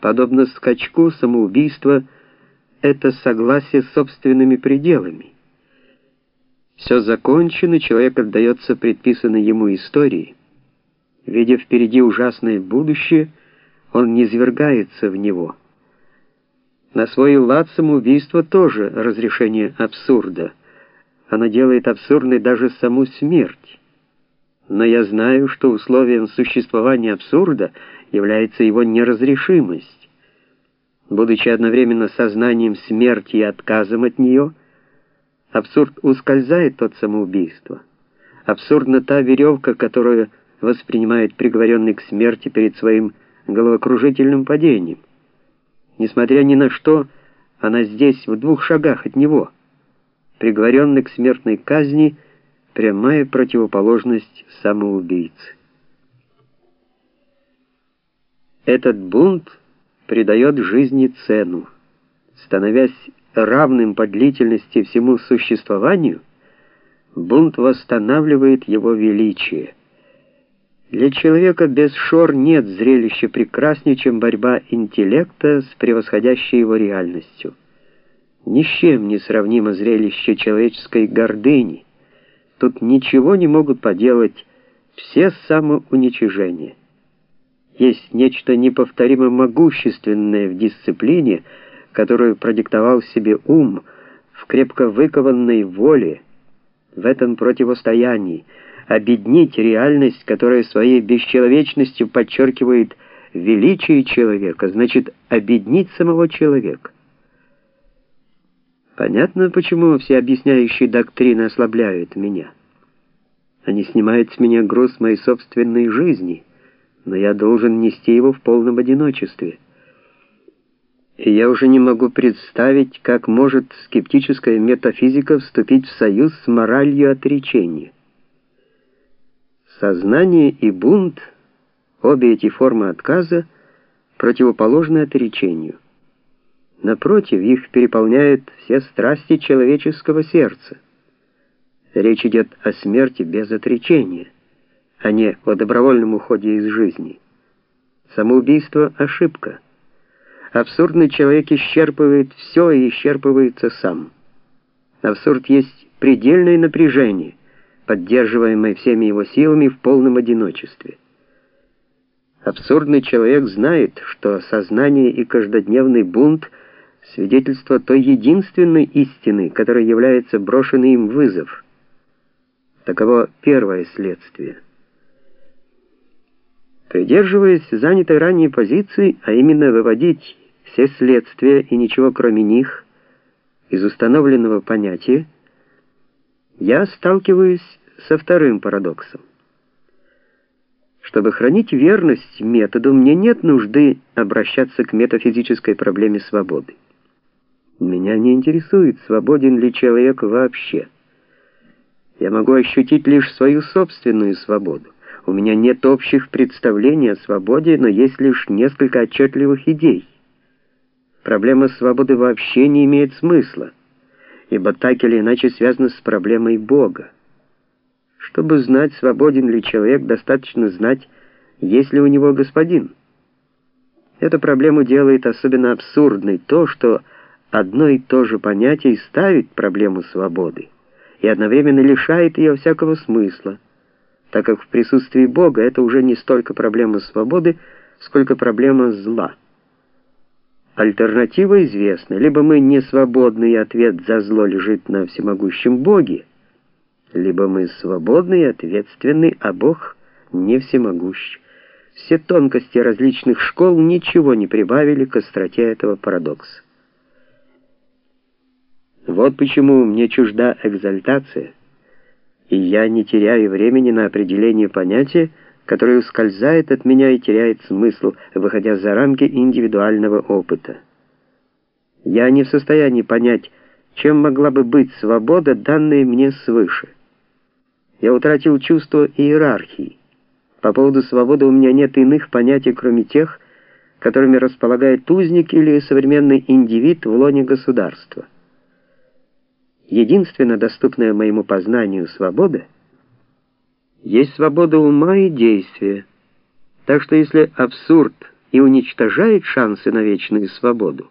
Подобно скачку, самоубийство — это согласие с собственными пределами. Все закончено, человек отдается предписанной ему истории. Видя впереди ужасное будущее, он не свергается в него. На свой лад самоубийство тоже разрешение абсурда. Оно делает абсурдной даже саму смерть. Но я знаю, что условием существования абсурда является его неразрешимость. Будучи одновременно сознанием смерти и отказом от нее, абсурд ускользает от самоубийства. Абсурдна та веревка, которую воспринимает приговоренный к смерти перед своим головокружительным падением. Несмотря ни на что, она здесь, в двух шагах от него. Приговоренный к смертной казни — прямая противоположность самоубийцы. Этот бунт придает жизни цену. Становясь равным по длительности всему существованию, бунт восстанавливает его величие. Для человека без шор нет зрелища прекраснее, чем борьба интеллекта с превосходящей его реальностью. Ни с чем не сравнимо зрелище человеческой гордыни. Тут ничего не могут поделать все самоуничижения. Есть нечто неповторимо могущественное в дисциплине, которую продиктовал себе ум, в крепко выкованной воле, в этом противостоянии, обеднить реальность, которая своей бесчеловечностью подчеркивает величие человека, значит обеднить самого человека. Понятно, почему все объясняющие доктрины ослабляют меня. Они снимают с меня груз моей собственной жизни, но я должен нести его в полном одиночестве. И я уже не могу представить, как может скептическая метафизика вступить в союз с моралью отречения. Сознание и бунт, обе эти формы отказа, противоположны отречению. Напротив, их переполняют все страсти человеческого сердца. Речь идет о смерти без отречения, а не о добровольном уходе из жизни. Самоубийство — ошибка. Абсурдный человек исчерпывает все и исчерпывается сам. Абсурд есть предельное напряжение, поддерживаемой всеми его силами в полном одиночестве. Абсурдный человек знает, что сознание и каждодневный бунт — свидетельство той единственной истины, которая является брошенный им вызов. Таково первое следствие. Придерживаясь занятой ранее позиции, а именно выводить все следствия и ничего кроме них из установленного понятия, я сталкиваюсь со вторым парадоксом. Чтобы хранить верность методу, мне нет нужды обращаться к метафизической проблеме свободы. Меня не интересует, свободен ли человек вообще. Я могу ощутить лишь свою собственную свободу. У меня нет общих представлений о свободе, но есть лишь несколько отчетливых идей. Проблема свободы вообще не имеет смысла, ибо так или иначе связана с проблемой Бога. Чтобы знать, свободен ли человек, достаточно знать, есть ли у него господин. Эту проблему делает особенно абсурдной то, что одно и то же понятие ставит проблему свободы и одновременно лишает ее всякого смысла, так как в присутствии Бога это уже не столько проблема свободы, сколько проблема зла. Альтернатива известна. Либо мы не свободны, и ответ за зло лежит на всемогущем Боге, либо мы свободны и ответственны, а Бог не всемогущ. Все тонкости различных школ ничего не прибавили к остроте этого парадокса. Вот почему мне чужда экзальтация, и я не теряю времени на определение понятия, которое ускользает от меня и теряет смысл, выходя за рамки индивидуального опыта. Я не в состоянии понять, чем могла бы быть свобода, данная мне свыше. Я утратил чувство иерархии. По поводу свободы у меня нет иных понятий, кроме тех, которыми располагает узник или современный индивид в лоне государства. Единственно доступная моему познанию свобода есть свобода ума и действия. Так что если абсурд и уничтожает шансы на вечную свободу,